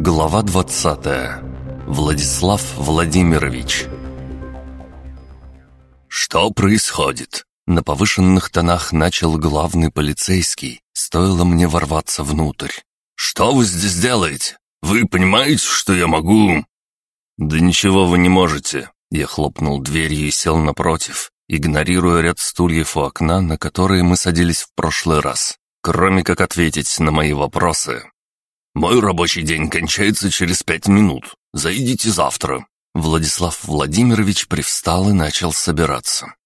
Глава 20. Владислав Владимирович. «Что происходит?» На повышенных тонах начал главный полицейский, стоило мне ворваться внутрь. «Что вы здесь делаете? Вы понимаете, что я могу...» «Да ничего вы не можете». Я хлопнул дверью и сел напротив, игнорируя ряд стульев у окна, на которые мы садились в прошлый раз, кроме как ответить на мои вопросы. «Мой рабочий день кончается через пять минут. Зайдите завтра». Владислав Владимирович привстал и начал собираться.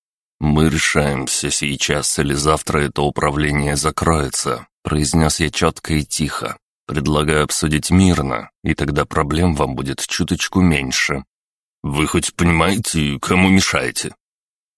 «Мы решаем, все сейчас или завтра это управление закроется», произнес я четко и тихо. «Предлагаю обсудить мирно, и тогда проблем вам будет чуточку меньше». «Вы хоть понимаете, кому мешаете?»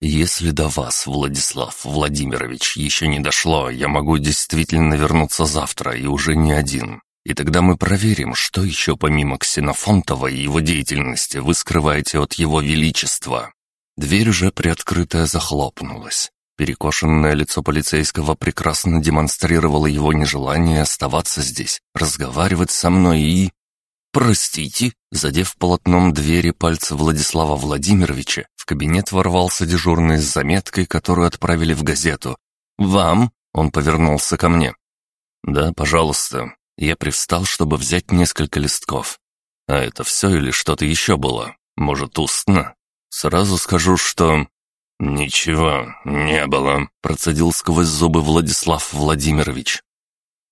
«Если до вас, Владислав Владимирович, еще не дошло, я могу действительно вернуться завтра, и уже не один. И тогда мы проверим, что еще помимо Ксенофонтова и его деятельности вы скрываете от его величества». Дверь уже приоткрытая захлопнулась. Перекошенное лицо полицейского прекрасно демонстрировало его нежелание оставаться здесь, разговаривать со мной и... «Простите», задев полотном двери пальца Владислава Владимировича, в кабинет ворвался дежурный с заметкой, которую отправили в газету. «Вам?» — он повернулся ко мне. «Да, пожалуйста». Я привстал, чтобы взять несколько листков. «А это все или что-то еще было? Может, устно?» Сразу скажу, что...» «Ничего не было», — процедил сквозь зубы Владислав Владимирович.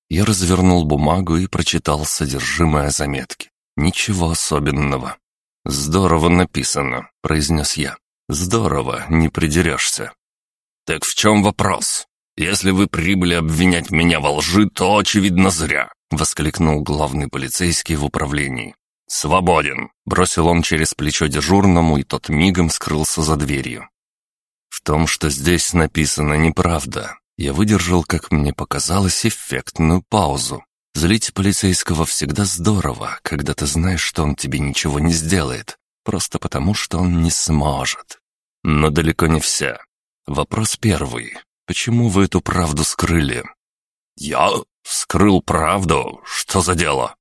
Я развернул бумагу и прочитал содержимое заметки. Ничего особенного. «Здорово написано», — произнес я. «Здорово, не придерешься». «Так в чем вопрос? Если вы прибыли обвинять меня во лжи, то, очевидно, зря», — воскликнул главный полицейский в управлении. «Свободен!» — бросил он через плечо дежурному, и тот мигом скрылся за дверью. В том, что здесь написано неправда, я выдержал, как мне показалось, эффектную паузу. Злить полицейского всегда здорово, когда ты знаешь, что он тебе ничего не сделает, просто потому, что он не сможет. Но далеко не вся. Вопрос первый. Почему вы эту правду скрыли? «Я скрыл правду? Что за дело?»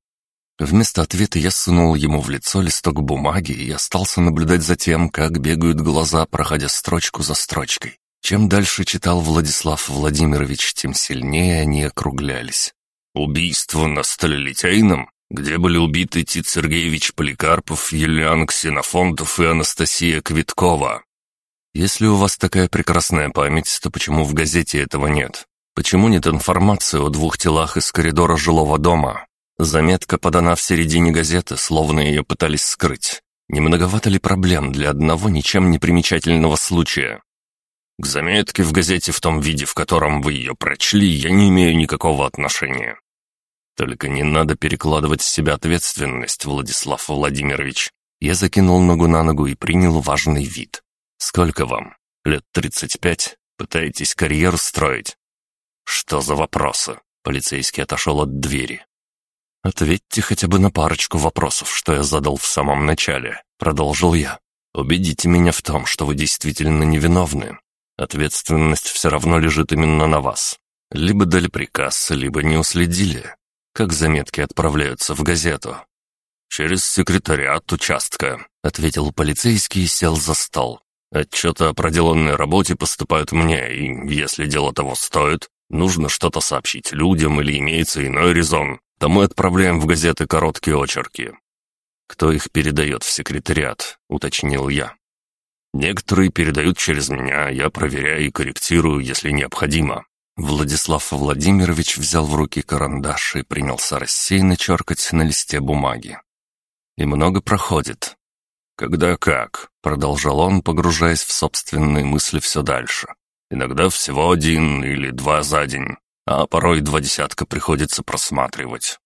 Вместо ответа я сунул ему в лицо листок бумаги и остался наблюдать за тем, как бегают глаза, проходя строчку за строчкой. Чем дальше читал Владислав Владимирович, тем сильнее они округлялись. «Убийство на Сталелитейном, где были убиты Тит Сергеевич Поликарпов, Юлиан Ксенофонтов и Анастасия Квиткова». «Если у вас такая прекрасная память, то почему в газете этого нет? Почему нет информации о двух телах из коридора жилого дома, Заметка подана в середине газеты, словно ее пытались скрыть. Не многовато ли проблем для одного ничем не примечательного случая? К заметке в газете в том виде, в котором вы ее прочли, я не имею никакого отношения. Только не надо перекладывать с себя ответственность, Владислав Владимирович. Я закинул ногу на ногу и принял важный вид. Сколько вам? Лет тридцать пять? Пытаетесь карьеру строить? Что за вопросы? Полицейский отошел от двери. «Ответьте хотя бы на парочку вопросов, что я задал в самом начале», — продолжил я. «Убедите меня в том, что вы действительно невиновны. Ответственность все равно лежит именно на вас. Либо дали приказ, либо не уследили. Как заметки отправляются в газету?» «Через секретариат участка», — ответил полицейский и сел за стол. «Отчеты о проделанной работе поступают мне, и, если дело того стоит, нужно что-то сообщить людям или имеется иной резон, то мы отправляем в газеты короткие очерки. Кто их передает в секретариат, уточнил я. Некоторые передают через меня, я проверяю и корректирую, если необходимо. Владислав Владимирович взял в руки карандаш и принялся рассеянно черкать на листе бумаги. И много проходит. «Когда как», — продолжал он, погружаясь в собственные мысли все дальше. «Иногда всего один или два за день а порой два десятка приходится просматривать.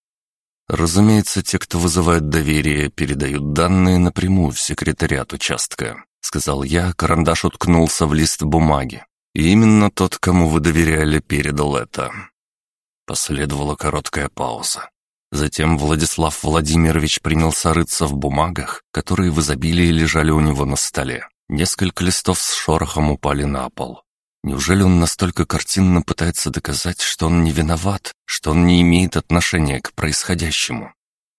Разумеется, те, кто вызывает доверие, передают данные напрямую в секретариат участка, сказал я, карандаш уткнулся в лист бумаги. И именно тот, кому вы доверяли, передал это. Последовала короткая пауза. Затем Владислав Владимирович принялся рыться в бумагах, которые в изобилии лежали у него на столе. Несколько листов с шорохом упали на пол. Неужели он настолько картинно пытается доказать, что он не виноват, что он не имеет отношения к происходящему?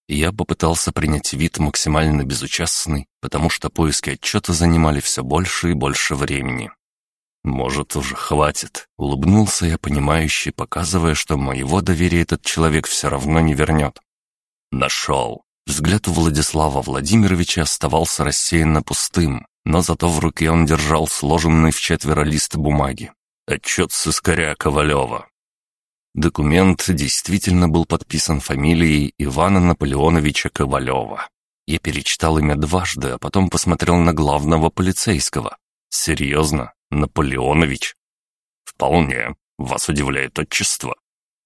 Я попытался принять вид максимально безучастный, потому что поиски отчета занимали все больше и больше времени. «Может, уже хватит», — улыбнулся я, понимающий, показывая, что моего доверия этот человек все равно не вернет. «Нашел». Взгляд у Владислава Владимировича оставался рассеянно пустым, но зато в руке он держал сложенный в четверо лист бумаги. Отчет сыскаря Ковалева. Документ действительно был подписан фамилией Ивана Наполеоновича Ковалева. Я перечитал имя дважды, а потом посмотрел на главного полицейского. «Серьезно? Наполеонович?» «Вполне. Вас удивляет отчество?»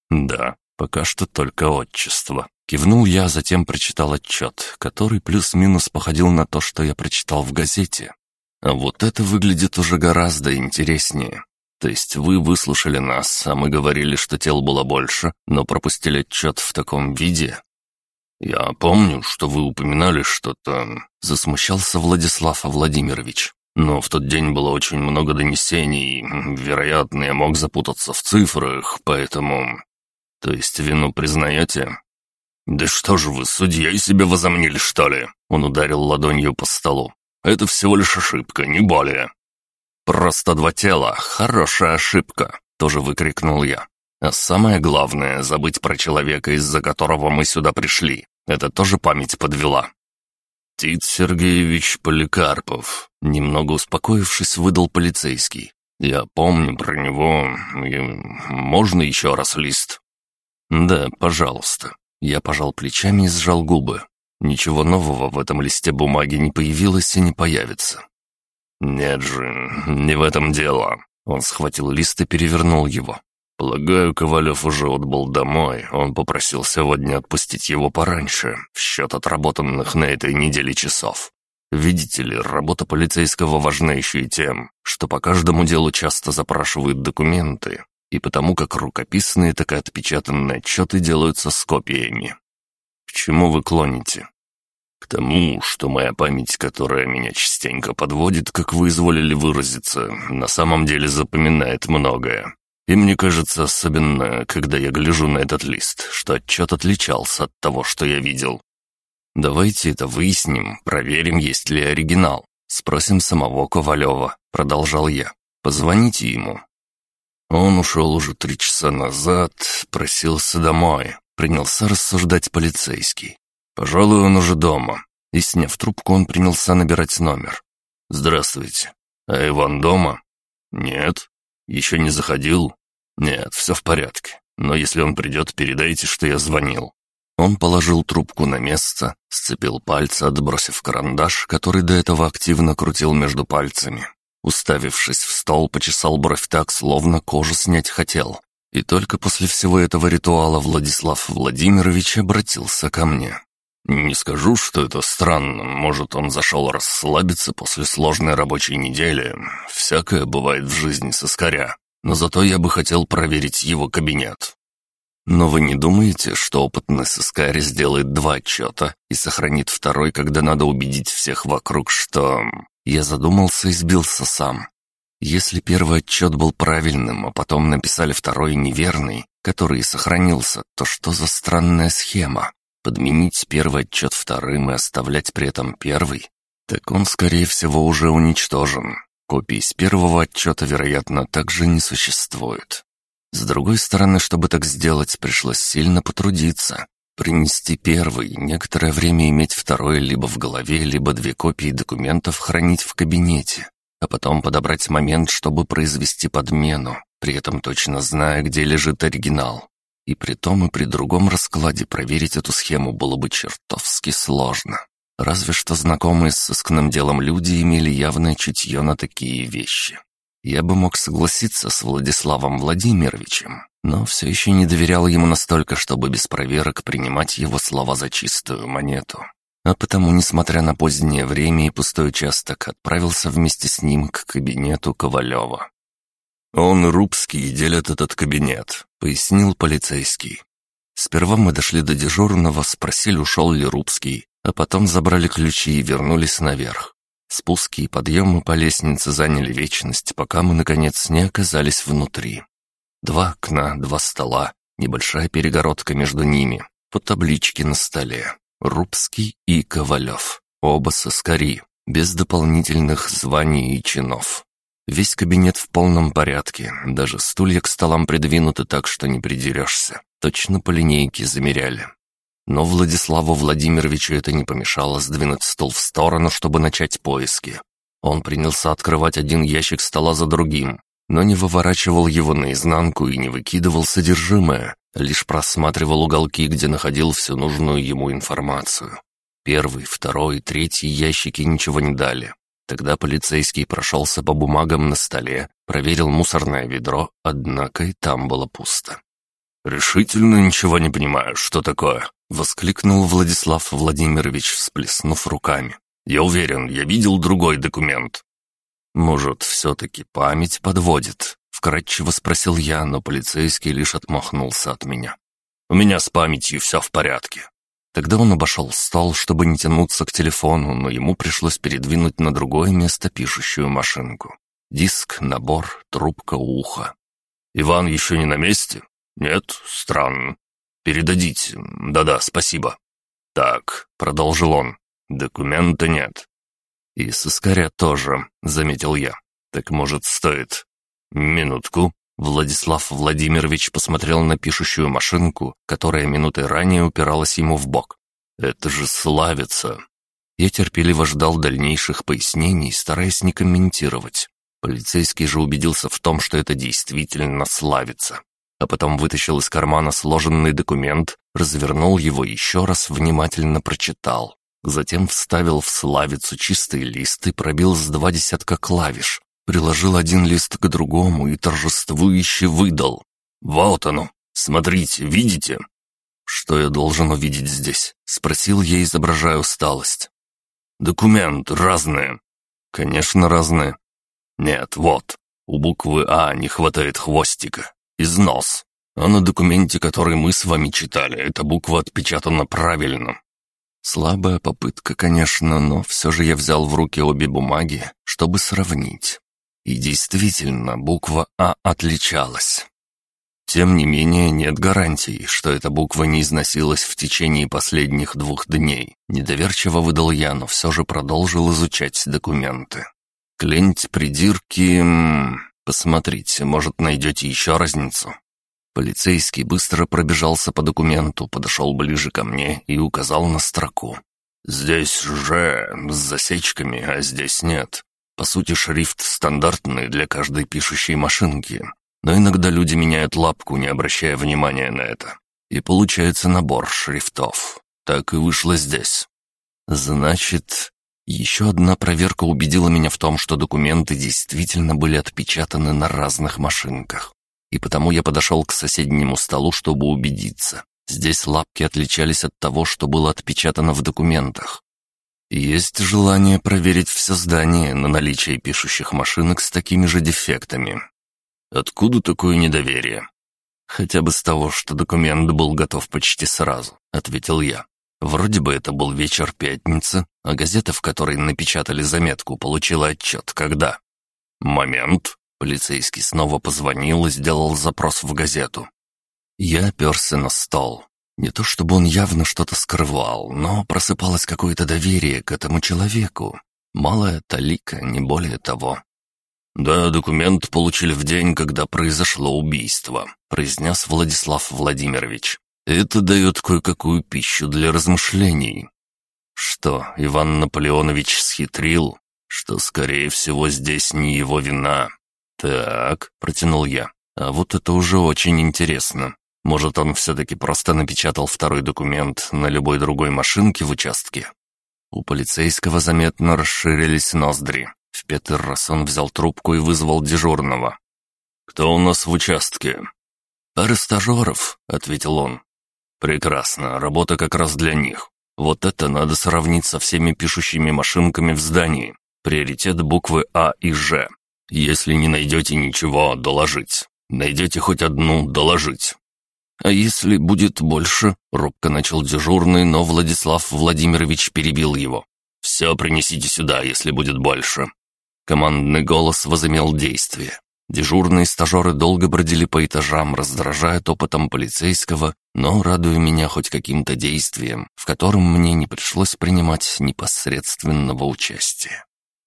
«Да, пока что только отчество». Кивнул я, затем прочитал отчет, который плюс-минус походил на то, что я прочитал в газете. А вот это выглядит уже гораздо интереснее. То есть вы выслушали нас, а мы говорили, что тел было больше, но пропустили отчет в таком виде? Я помню, что вы упоминали что-то... Засмущался Владислав Владимирович. Но в тот день было очень много донесений, вероятно, я мог запутаться в цифрах, поэтому... То есть вину признаете? «Да что же вы, судья, и себе возомнили, что ли?» Он ударил ладонью по столу. «Это всего лишь ошибка, не более. «Просто два тела. Хорошая ошибка», — тоже выкрикнул я. «А самое главное — забыть про человека, из-за которого мы сюда пришли. Это тоже память подвела». «Тит Сергеевич Поликарпов», — немного успокоившись, выдал полицейский. «Я помню про него. Можно еще раз лист?» «Да, пожалуйста». Я пожал плечами и сжал губы. Ничего нового в этом листе бумаги не появилось и не появится. «Нет же, не в этом дело». Он схватил лист и перевернул его. «Полагаю, Ковалев уже отбыл домой. Он попросил сегодня отпустить его пораньше, в счет отработанных на этой неделе часов. Видите ли, работа полицейского важна еще и тем, что по каждому делу часто запрашивают документы, и потому как рукописные, так и отпечатанные отчеты делаются с копиями. К чему вы клоните? К тому, что моя память, которая меня частенько подводит, как вы изволили выразиться, на самом деле запоминает многое. И мне кажется, особенно, когда я гляжу на этот лист, что отчет отличался от того, что я видел. Давайте это выясним, проверим, есть ли оригинал. Спросим самого Ковалева, продолжал я. Позвоните ему. Он ушел уже три часа назад, просился домой. Принялся рассуждать полицейский. Пожалуй, он уже дома. И, сняв трубку, он принялся набирать номер. «Здравствуйте. А Иван дома?» «Нет. Еще не заходил?» «Нет, все в порядке. Но если он придет, передайте, что я звонил». Он положил трубку на место, сцепил пальцы, отбросив карандаш, который до этого активно крутил между пальцами. Уставившись в стол, почесал бровь так, словно кожу снять хотел. И только после всего этого ритуала Владислав Владимирович обратился ко мне. Не скажу, что это странно. Может, он зашел расслабиться после сложной рабочей недели. Всякое бывает в жизни соскаря. Но зато я бы хотел проверить его кабинет. Но вы не думаете, что опытный сыскарь сделает два отчета и сохранит второй, когда надо убедить всех вокруг, что... Я задумался и сбился сам. Если первый отчет был правильным, а потом написали второй неверный, который и сохранился, то что за странная схема? Подменить первый отчет вторым и оставлять при этом первый? Так он, скорее всего, уже уничтожен. Копии с первого отчета, вероятно, также не существует. С другой стороны, чтобы так сделать, пришлось сильно потрудиться. Принести первый, некоторое время иметь второй либо в голове, либо две копии документов хранить в кабинете, а потом подобрать момент, чтобы произвести подмену, при этом точно зная, где лежит оригинал. И при том и при другом раскладе проверить эту схему было бы чертовски сложно. Разве что знакомые с сыскным делом люди имели явное чутье на такие вещи. Я бы мог согласиться с Владиславом Владимировичем, но все еще не доверял ему настолько, чтобы без проверок принимать его слова за чистую монету. А потому, несмотря на позднее время и пустой участок, отправился вместе с ним к кабинету Ковалева. «Он и Рубский делят этот кабинет», — пояснил полицейский. Сперва мы дошли до дежурного, спросили, ушел ли Рубский, а потом забрали ключи и вернулись наверх. Спуски и подъемы по лестнице заняли вечность, пока мы, наконец, не оказались внутри. Два окна, два стола, небольшая перегородка между ними, по табличке на столе. Рубский и Ковалев. Оба соскари, без дополнительных званий и чинов. Весь кабинет в полном порядке, даже стулья к столам придвинуты так, что не придерешься. Точно по линейке замеряли. Но Владиславу Владимировичу это не помешало сдвинуть стол в сторону, чтобы начать поиски. Он принялся открывать один ящик стола за другим, но не выворачивал его наизнанку и не выкидывал содержимое, лишь просматривал уголки, где находил всю нужную ему информацию. Первый, второй, третий ящики ничего не дали. Тогда полицейский прошелся по бумагам на столе, проверил мусорное ведро, однако и там было пусто. «Решительно ничего не понимаю, что такое?» — воскликнул Владислав Владимирович, всплеснув руками. «Я уверен, я видел другой документ». «Может, все-таки память подводит?» — вкратчиво спросил я, но полицейский лишь отмахнулся от меня. «У меня с памятью все в порядке. Тогда он обошел стол, чтобы не тянуться к телефону, но ему пришлось передвинуть на другое место пишущую машинку. Диск, набор, трубка, ухо. «Иван еще не на месте?» «Нет, странно. Передадите. Да-да, спасибо». «Так», — продолжил он, — «документа нет». «И соскаря тоже», — заметил я. «Так, может, стоит?» «Минутку». Владислав Владимирович посмотрел на пишущую машинку, которая минуты ранее упиралась ему в бок. «Это же славится!» Я терпеливо ждал дальнейших пояснений, стараясь не комментировать. Полицейский же убедился в том, что это действительно славится. А потом вытащил из кармана сложенный документ, развернул его еще раз, внимательно прочитал. Затем вставил в славицу чистый лист и пробил с два десятка клавиш, приложил один лист к другому и торжествующе выдал. «Вот оно! Смотрите, видите?» «Что я должен увидеть здесь?» — спросил я, изображая усталость. «Документ разные». «Конечно, разные». «Нет, вот. У буквы «А» не хватает хвостика. Износ. А на документе, который мы с вами читали, эта буква отпечатана правильно. Слабая попытка, конечно, но все же я взял в руки обе бумаги, чтобы сравнить. И действительно, буква «А» отличалась. Тем не менее, нет гарантий, что эта буква не износилась в течение последних двух дней. Недоверчиво выдал я, но все же продолжил изучать документы. Кленть, придирки... Посмотрите, может, найдете еще разницу. Полицейский быстро пробежался по документу, подошел ближе ко мне и указал на строку. «Здесь же с засечками, а здесь нет. По сути, шрифт стандартный для каждой пишущей машинки, но иногда люди меняют лапку, не обращая внимания на это. И получается набор шрифтов. Так и вышло здесь. Значит, еще одна проверка убедила меня в том, что документы действительно были отпечатаны на разных машинках. И потому я подошел к соседнему столу, чтобы убедиться. Здесь лапки отличались от того, что было отпечатано в документах. Есть желание проверить все здание на наличие пишущих машинок с такими же дефектами. Откуда такое недоверие? Хотя бы с того, что документ был готов почти сразу, ответил я. Вроде бы это был вечер пятницы, а газета, в которой напечатали заметку, получила отчет, когда. Момент. Полицейский снова позвонил и сделал запрос в газету. Я оперся на стол. Не то чтобы он явно что-то скрывал, но просыпалось какое-то доверие к этому человеку. Малая талика, не более того. «Да, документ получили в день, когда произошло убийство», — произнес Владислав Владимирович. «Это дает кое-какую пищу для размышлений». Что, Иван Наполеонович схитрил? Что, скорее всего, здесь не его вина. «Так», — протянул я, — «а вот это уже очень интересно. Может, он все-таки просто напечатал второй документ на любой другой машинке в участке? У полицейского заметно расширились ноздри. В пятый раз он взял трубку и вызвал дежурного. «Кто у нас в участке?» «Пара стажеров», — ответил он. «Прекрасно, работа как раз для них. Вот это надо сравнить со всеми пишущими машинками в здании. Приоритет буквы А и Ж. Если не найдете ничего, доложить. Найдете хоть одну, доложить. «А если будет больше?» — робко начал дежурный, но Владислав Владимирович перебил его. «Все принесите сюда, если будет больше». Командный голос возымел действие. Дежурные стажеры долго бродили по этажам, раздражая топотом полицейского, но радуя меня хоть каким-то действием, в котором мне не пришлось принимать непосредственного участия.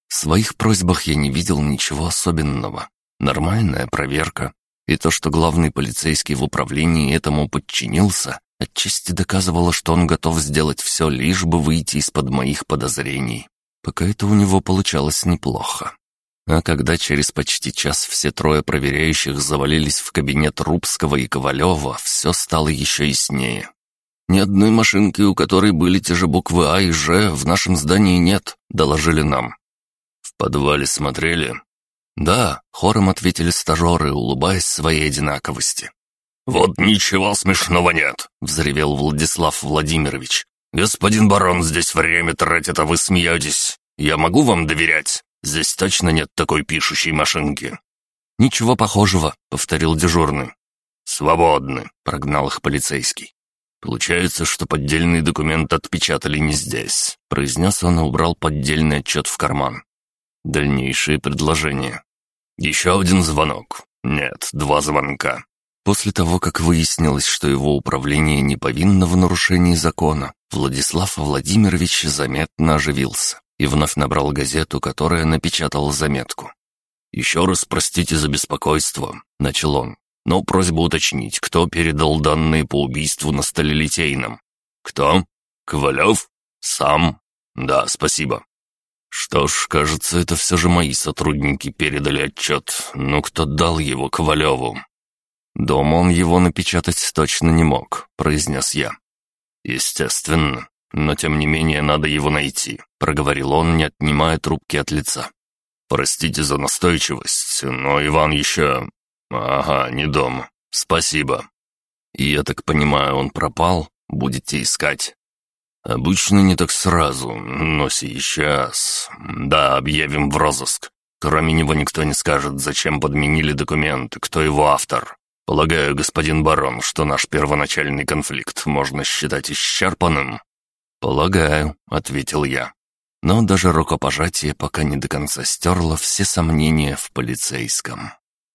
В своих просьбах я не видел ничего особенного. Нормальная проверка. И то, что главный полицейский в управлении этому подчинился, отчасти доказывало, что он готов сделать все, лишь бы выйти из-под моих подозрений. Пока это у него получалось неплохо. А когда через почти час все трое проверяющих завалились в кабинет Рубского и Ковалева, все стало еще яснее. «Ни одной машинки, у которой были те же буквы А и Ж, в нашем здании нет», — доложили нам. «В подвале смотрели?» «Да», — хором ответили стажеры, улыбаясь своей одинаковости. «Вот ничего смешного нет», — взревел Владислав Владимирович. «Господин барон здесь время тратит, а вы смеетесь. Я могу вам доверять?» Здесь точно нет такой пишущей машинки». «Ничего похожего», — повторил дежурный. «Свободны», — прогнал их полицейский. «Получается, что поддельный документ отпечатали не здесь», — произнес он и убрал поддельный отчет в карман. Дальнейшие предложения. «Еще один звонок. Нет, два звонка». После того, как выяснилось, что его управление не повинно в нарушении закона, Владислав Владимирович заметно оживился и вновь набрал газету, которая напечатала заметку. «Еще раз простите за беспокойство», — начал он, «но просьба уточнить, кто передал данные по убийству на Сталелитейном?» «Кто? Ковалев? Сам? Да, спасибо». «Что ж, кажется, это все же мои сотрудники передали отчет, но кто дал его Ковалеву?» «Дома он его напечатать точно не мог», — произнес я. «Естественно но тем не менее надо его найти», — проговорил он, не отнимая трубки от лица. «Простите за настойчивость, но Иван еще... Ага, не дома. Спасибо». «Я так понимаю, он пропал? Будете искать?» «Обычно не так сразу, но сейчас... Да, объявим в розыск. Кроме него никто не скажет, зачем подменили документы, кто его автор. Полагаю, господин барон, что наш первоначальный конфликт можно считать исчерпанным?» «Полагаю», — ответил я. Но даже рукопожатие пока не до конца стерло все сомнения в полицейском.